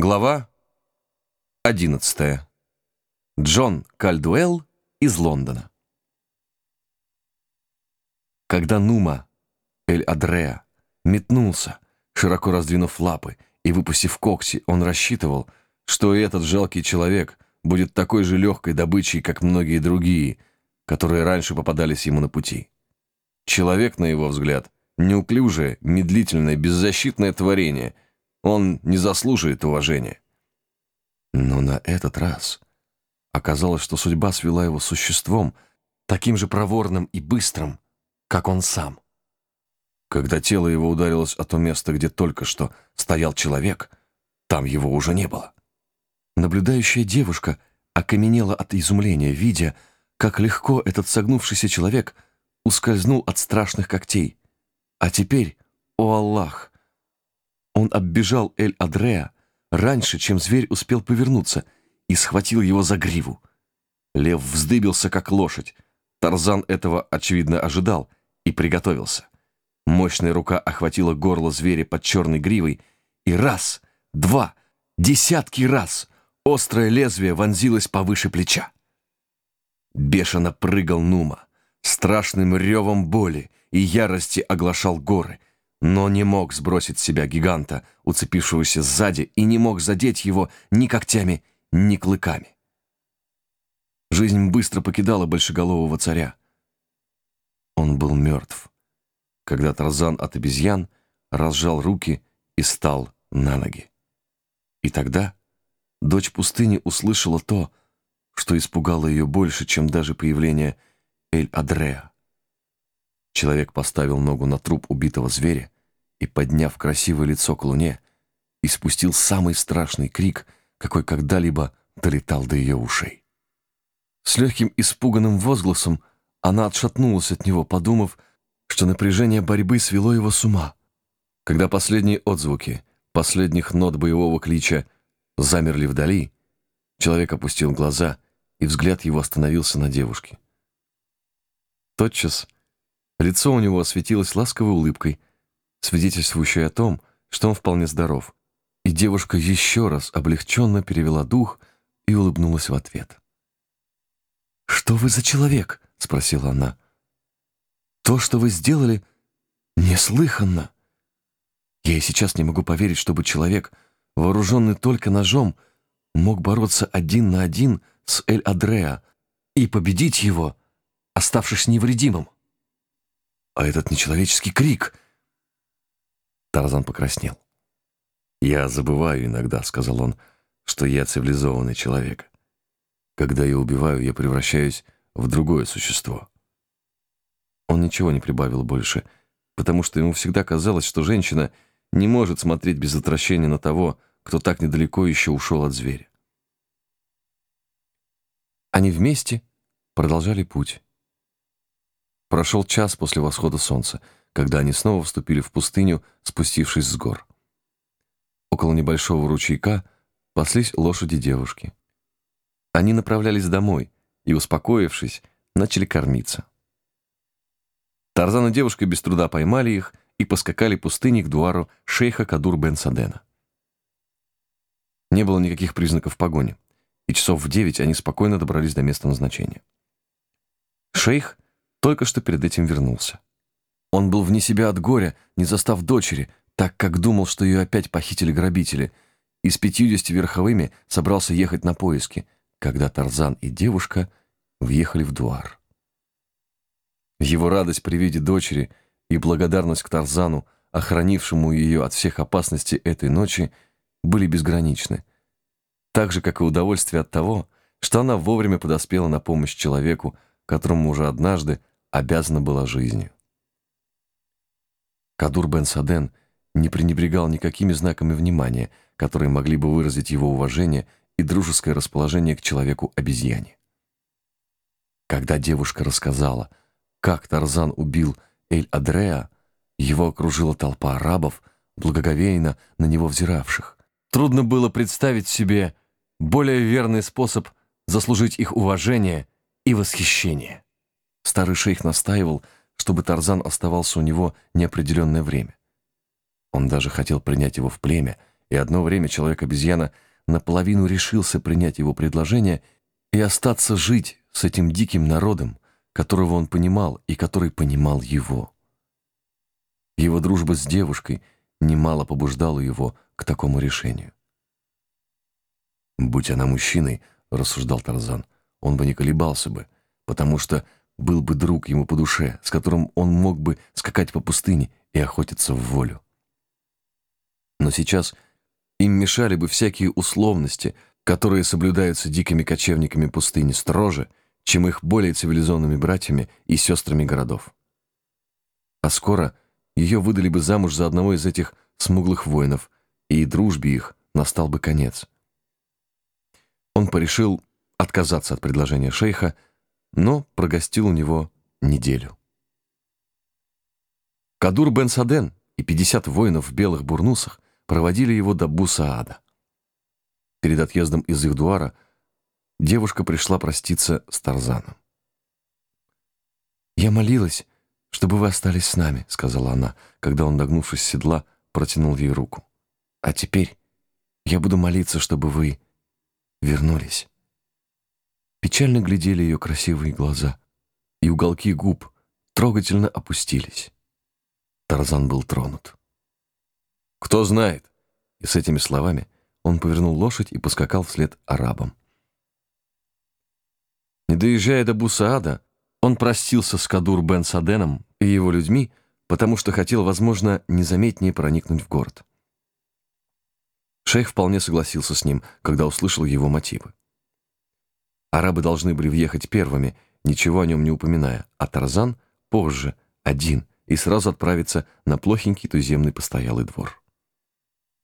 Глава 11. Джон Кальдуэлл из Лондона. Когда Нума Эль-Адреа метнулся, широко раздвинув лапы и выпустив когти, он рассчитывал, что и этот жалкий человек будет такой же легкой добычей, как многие другие, которые раньше попадались ему на пути. Человек, на его взгляд, неуклюжее, медлительное, беззащитное творение — он не заслуживает уважения. Но на этот раз оказалось, что судьба свела его существом, таким же проворным и быстрым, как он сам. Когда тело его ударилось о то место, где только что стоял человек, там его уже не было. Наблюдающая девушка окаменела от изумления, видя, как легко этот согнувшийся человек ускользнул от страшных когтей. А теперь, о Аллах, он оббежал Эль-Адреа раньше, чем зверь успел повернуться, и схватил его за гриву. Лев вздыбился, как лошадь. Тарзан этого, очевидно, ожидал и приготовился. Мощная рука охватила горло зверя под черной гривой, и раз, два, десятки раз острое лезвие вонзилось повыше плеча. Бешено прыгал Нума, страшным ревом боли и ярости оглашал горы — но не мог сбросить с себя гиганта, уцепившегося сзади, и не мог задеть его ни когтями, ни клыками. Жизнь быстро покидала большеголового царя. Он был мертв, когда Тарзан от обезьян разжал руки и стал на ноги. И тогда дочь пустыни услышала то, что испугало ее больше, чем даже появление Эль-Адреа. Человек поставил ногу на труп убитого зверя и, подняв красивое лицо к луне, испустил самый страшный крик, какой когда-либо долетал до ее ушей. С легким испуганным возгласом она отшатнулась от него, подумав, что напряжение борьбы свело его с ума. Когда последние отзвуки последних нот боевого клича замерли вдали, человек опустил глаза, и взгляд его остановился на девушке. Тотчас Лицо у него осветилось ласковой улыбкой, свидетельствующей о том, что он вполне здоров. И девушка еще раз облегченно перевела дух и улыбнулась в ответ. «Что вы за человек?» — спросила она. «То, что вы сделали, неслыханно. Я и сейчас не могу поверить, чтобы человек, вооруженный только ножом, мог бороться один на один с Эль-Адреа и победить его, оставшись невредимым». А этот нечеловеческий крик... Тарзан покраснел. «Я забываю иногда», — сказал он, — «что я цивилизованный человек. Когда я убиваю, я превращаюсь в другое существо». Он ничего не прибавил больше, потому что ему всегда казалось, что женщина не может смотреть без отвращения на того, кто так недалеко еще ушел от зверя. Они вместе продолжали путь. Прошел час после восхода солнца, когда они снова вступили в пустыню, спустившись с гор. Около небольшого ручейка паслись лошади девушки. Они направлялись домой и, успокоившись, начали кормиться. Тарзан и девушка без труда поймали их и поскакали пустыней к дуару шейха Кадур бен Садена. Не было никаких признаков погони, и часов в девять они спокойно добрались до места назначения. Шейх только что перед этим вернулся. Он был вне себя от горя, не застав дочери, так как думал, что ее опять похитили грабители, и с пятьюдесяти верховыми собрался ехать на поиски, когда Тарзан и девушка въехали в дуар. Его радость при виде дочери и благодарность к Тарзану, охранившему ее от всех опасностей этой ночи, были безграничны, так же, как и удовольствие от того, что она вовремя подоспела на помощь человеку, которому уже однажды обязана была жизнью. Кадур бен Саден не пренебрегал никакими знаками внимания, которые могли бы выразить его уважение и дружеское расположение к человеку-обезьяне. Когда девушка рассказала, как Тарзан убил Эль-Адреа, его окружила толпа арабов, благоговейно на него взиравших. Трудно было представить себе более верный способ заслужить их уважение и восхищение. Старый шейх настаивал, чтобы Тарзан оставался у него неопределенное время. Он даже хотел принять его в племя и одно время человек-обезьяна наполовину решился принять его предложение и остаться жить с этим диким народом, которого он понимал и который понимал его. Его дружба с девушкой немало побуждала его к такому решению. «Будь она мужчиной», — рассуждал Тарзан, — «он бы не колебался бы, потому что был бы друг ему по душе, с которым он мог бы скакать по пустыне и охотиться в волю. Но сейчас им мешали бы всякие условности, которые соблюдаются дикими кочевниками пустыни строже, чем их более цивилизованными братьями и сестрами городов. А скоро ее выдали бы замуж за одного из этих смуглых воинов, и дружбе их настал бы конец. Он порешил отказаться от предложения шейха, но прогостил у него неделю. Кадур бен Саден и 50 воинов в белых бурнусах проводили его до Бусаада. Перед отъездом из их дуара девушка пришла проститься с Тарзаном. «Я молилась, чтобы вы остались с нами», — сказала она, когда он, догнувшись с седла, протянул ей руку. «А теперь я буду молиться, чтобы вы вернулись». Печально глядели ее красивые глаза, и уголки губ трогательно опустились. Тарзан был тронут. «Кто знает?» И с этими словами он повернул лошадь и поскакал вслед арабам. Не доезжая до Бусаада, он простился с Кадур бен Саденом и его людьми, потому что хотел, возможно, незаметнее проникнуть в город. Шейх вполне согласился с ним, когда услышал его мотивы. Арабы должны были въехать первыми, ничего о нем не упоминая, а Тарзан позже, один, и сразу отправиться на плохенький туземный постоялый двор.